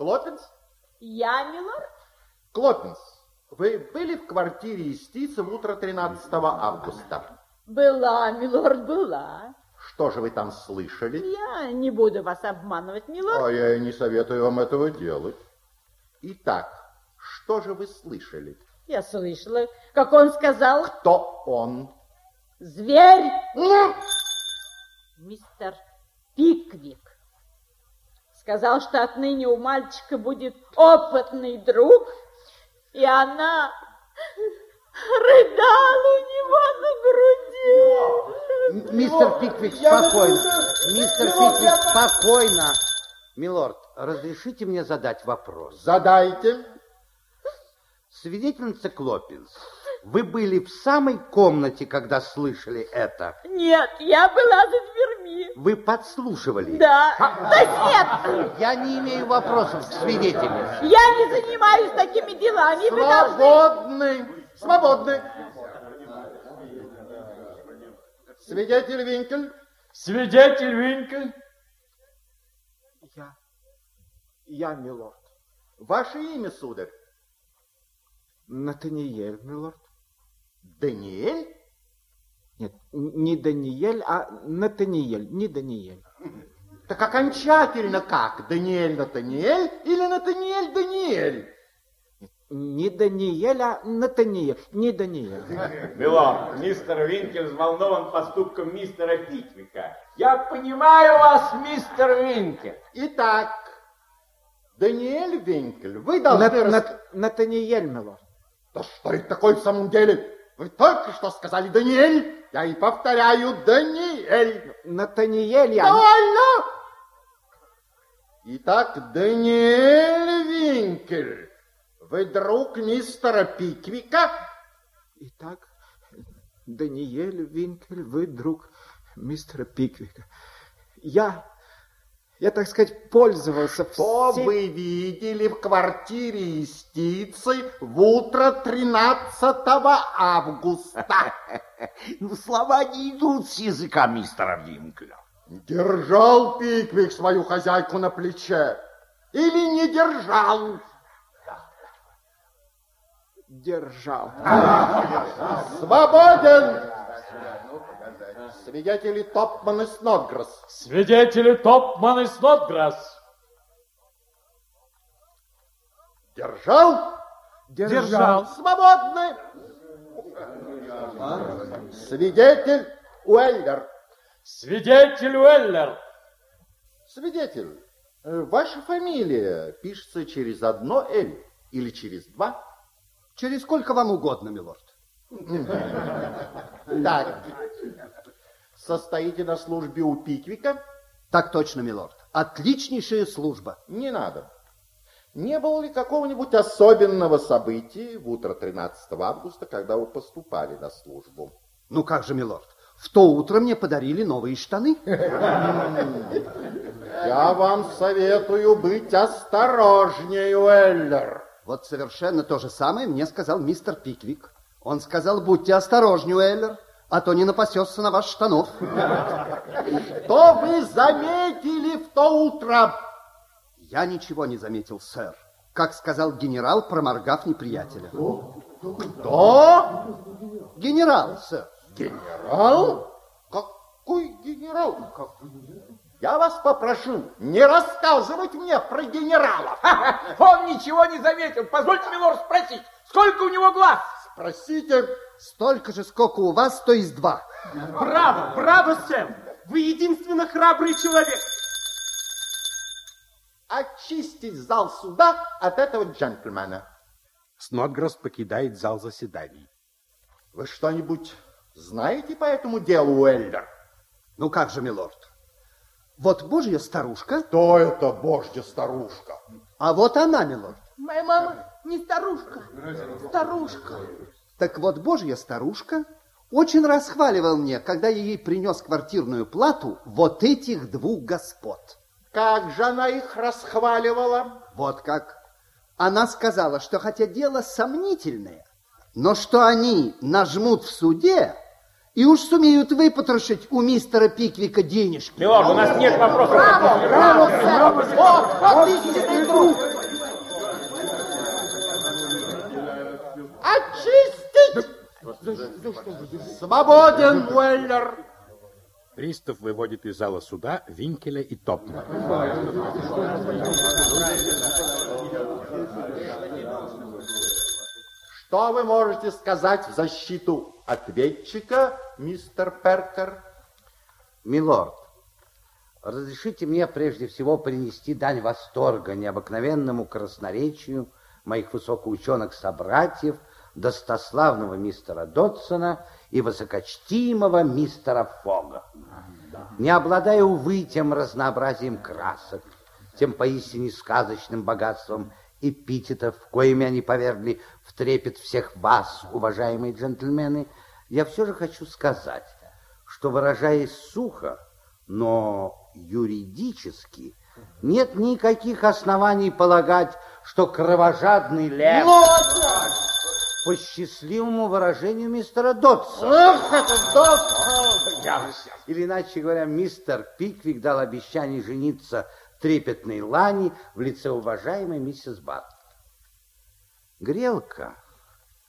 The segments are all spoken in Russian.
Клопинс? Я, милорд? Клопинс, вы были в квартире истицы в утро 13 августа? Была, милорд, была. Что же вы там слышали? Я не буду вас обманывать, милорд. А я и не советую вам этого делать. Итак, что же вы слышали? Я слышала, как он сказал... Кто он? Зверь! Мистер Пиквик. Сказал, что отныне у мальчика будет опытный друг, и она рыдала у него на груди. Мистер Пиквик, спокойно. Мистер Пиквик, спокойно. Милорд, разрешите мне задать вопрос? Задайте. Свидетельница Клопинс, вы были в самой комнате, когда слышали это? Нет, я была за дверьми. Вы подслушивали? Да. Да нет. Я не имею вопросов к свидетельнице. Я не занимаюсь такими делами. Свободный. Должны... Свободный. Свидетель Винкель. Свидетель Винкель. Я. Я, милорд. Ваше имя, сударь? Натаниэль, милорд. Даниэль? Нет, не Даниэль, а Натаниэль, не Даниэль. Так окончательно как? Даниэль Натаниэль или Натаниэль Даниэль? Не Даниэль, а Натаниэль, не Даниэль. Милорд, мистер Винкель взволнован поступком мистера Питвика. Я понимаю вас, мистер Винкель. Итак, Даниэль Винкель, вы должны... Нат, рас... Нат, Натаниэль, милорд. Да что это такое в самом деле? Вы только что сказали Даниэль. Я и повторяю, Даниэль. Натаниэль я... Довольно! Итак, Даниэль Винкель, вы друг мистера Пиквика? Итак, Даниэль Винкель, вы друг мистера Пиквика. Я я, так сказать, пользовался Что всем... вы видели в квартире истицы в утро 13 августа? Ну, слова не идут с языка мистера Винкля. Держал Пиквик свою хозяйку на плече или не держал? Держал. Свободен! Свидетели Топман и Снодграсс. Свидетели Топман и Снодграсс. Держал? Держал. Свободны. Свидетель Уэллер. Свидетель Уэллер. Свидетель, э, ваша фамилия пишется через одно «Л» или через два? Через сколько вам угодно, милорд. Так, состоите на службе у Пиквика? Так точно, милорд. Отличнейшая служба. Не надо. Не было ли какого-нибудь особенного события в утро 13 августа, когда вы поступали на службу? Ну как же, милорд, в то утро мне подарили новые штаны. Я вам советую быть осторожнее, Уэллер. Вот совершенно то же самое мне сказал мистер Пиквик. Он сказал, будьте осторожнее, Уэллер, а то не напасешься на ваш штанов. Что вы заметили в то утро? Я ничего не заметил, сэр. Как сказал генерал, проморгав неприятеля. Кто? Генерал, сэр. Генерал? Какой генерал? Я вас попрошу не рассказывать мне про генералов. Он ничего не заметил. Позвольте, милорд, спросить, сколько у него глаз? Спросите. Столько же, сколько у вас, то есть два. Браво, браво, Сэм. Вы единственно храбрый человек. Очистить зал суда от этого джентльмена. Снодгресс покидает зал заседаний. Вы что-нибудь знаете по этому делу, Уэллер? Ну как же, милорд? Вот божья старушка. Кто это божья старушка? А вот она, милорд. Моя мама не старушка, старушка. Так вот, божья старушка очень расхваливал мне, когда я ей принес квартирную плату вот этих двух господ. Как же она их расхваливала? Вот как. Она сказала, что хотя дело сомнительное, но что они нажмут в суде, И уж сумеют выпотрошить у мистера Пиквика денежки. Милорд, у нас нет вопросов. Браво, браво, сэр. Вот, вот истинный друг. Очистить! Свободен, Уэллер! Пристав выводит из зала суда Винкеля и Топна. Что вы можете сказать в защиту ответчика, мистер Перкер? Милорд, разрешите мне прежде всего принести дань восторга необыкновенному красноречию моих высокоученых собратьев, достославного мистера Дотсона и высокочтимого мистера Фога. Не обладая, увы, тем разнообразием красок, тем поистине сказочным богатством эпитетов, коими они повергли в трепет всех вас, уважаемые джентльмены, я все же хочу сказать, что, выражаясь сухо, но юридически, нет никаких оснований полагать, что кровожадный лев... По счастливому выражению мистера Дотса. Ах, это Дотсон! Или, иначе говоря, мистер Пиквик дал обещание жениться трепетной Лани в лице уважаемой миссис Бат. Грелка,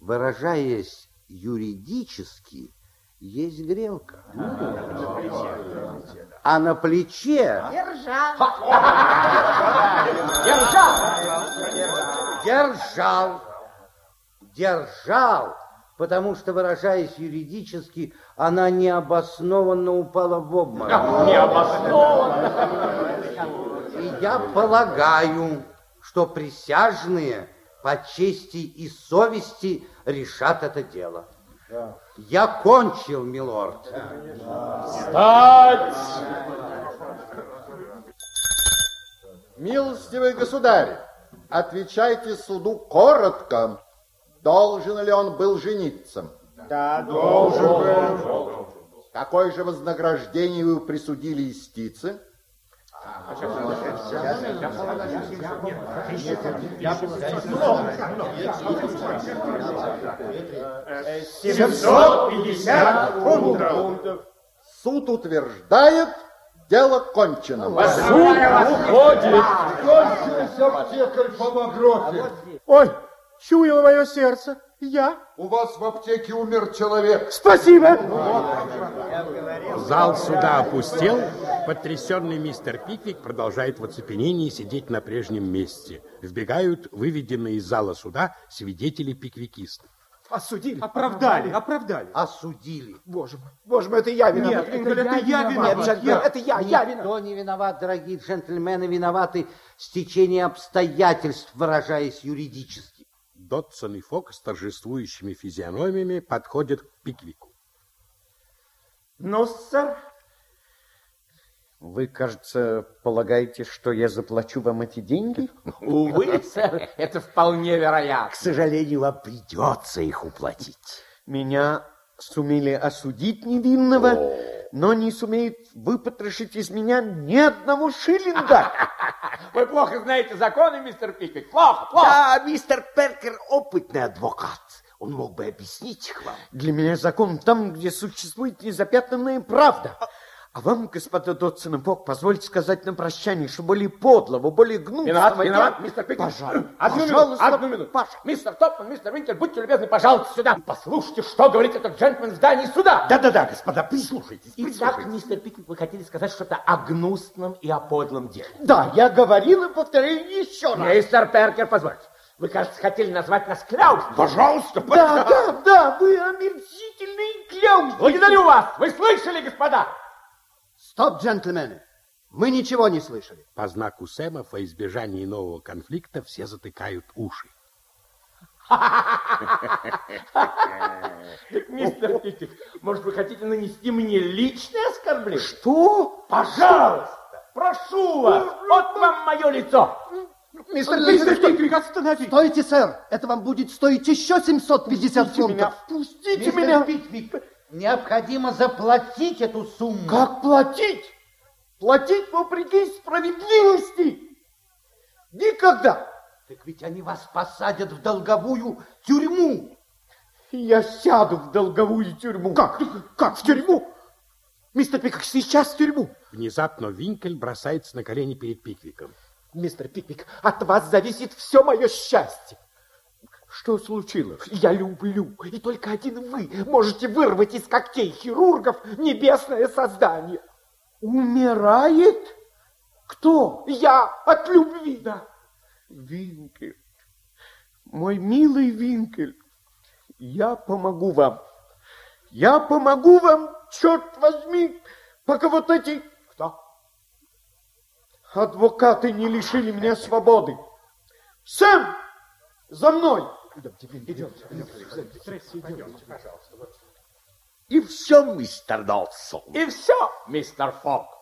выражаясь юридически, есть грелка. А на плече Держал. держал, держал, потому что, выражаясь юридически, она необоснованно упала в обморок. Необоснованно. И я полагаю, что присяжные по чести и совести решат это дело. Я кончил, милорд. Стать! Милостивый государь, отвечайте суду коротко. Должен ли он был жениться? Да, должен был. Какое же вознаграждение вы присудили истице? Семьсот пятьдесят фунтов. Суд утверждает, дело кончено. Суд уходит. аптекарь по. Ой, чуяло мое сердце. Я? У вас в аптеке умер человек. Спасибо. Зал суда опустел. Потрясенный мистер Пиквик продолжает в оцепенении сидеть на прежнем месте. Вбегают выведенные из зала суда свидетели пиквикистов. Осудили. Оправдали, оправдали. Осудили. Боже мой, боже мой, это я виноват. Нет, Линкольн, это я виноват. виноват. Нет, Джентльмен, это я, я виноват. Никто не виноват, дорогие джентльмены, виноваты стечение обстоятельств, выражаясь юридически. Дотсон и Фок с торжествующими физиономиями подходят к Пиквику. Ну, сэр, Вы, кажется, полагаете, что я заплачу вам эти деньги? Увы, сэр, это вполне вероятно. К сожалению, вам придется их уплатить. Меня сумели осудить невинного, но не сумеют выпотрошить из меня ни одного шиллинга. Вы плохо знаете законы, мистер Пиквик. Плохо, плохо. Да, мистер Перкер опытный адвокат. Он мог бы объяснить их вам. Для меня закон там, где существует незапятнанная правда. А вам, господа Дотсон и Бог, позвольте сказать на прощание, что более подлого, более гнусного... Виноват, я- виноват, мистер Пиквик. Пожалуйста, Одну минуту, пожалуйста, одну минуту. Паша. Мистер Топман, мистер Винкель, будьте любезны, пожалуйста, сюда. Послушайте, что говорит этот джентльмен в здании суда. Да-да-да, господа, прислушайтесь, Итак, прислушайтесь. мистер Пиквик, вы хотели сказать что-то о гнусном и о подлом деле. Да, я говорил и повторяю еще раз. Мистер Перкер, позвольте. Вы, кажется, хотели назвать нас кляузами. Пожалуйста, да, да, да, вы омерзительные кляузы. Благодарю вас. Вы слышали, господа? Стоп, джентльмены. Мы ничего не слышали. По знаку Сэма во избежании нового конфликта все затыкают уши. Так, мистер Пиквик, может, вы хотите нанести мне личное оскорбление? Что? Пожалуйста, прошу вас, вот вам мое лицо. мистер Пиквик, останови. Стойте, сэр. Это вам будет стоить еще 750 фунтов. Пустите Мистер меня. Необходимо заплатить эту сумму. Как платить? Платить вопреки справедливости? Никогда. Так ведь они вас посадят в долговую тюрьму. я сяду в долговую тюрьму. Как? Как в тюрьму? Мистер Пиквик, сейчас в тюрьму. Внезапно Винкель бросается на колени перед Пиквиком. Мистер Пиквик, от вас зависит все мое счастье. Что случилось? Я люблю, и только один вы можете вырвать из когтей хирургов небесное создание. Умирает? Кто? Я от любви. Да. Винкель, мой милый Винкель, я помогу вам. Я помогу вам, черт возьми, пока вот эти... Кто? Адвокаты не лишили меня свободы. Сэм, за мной! Идемте, идемте, идемте, идемте, И все, мистер Додсон. И все, мистер Фок.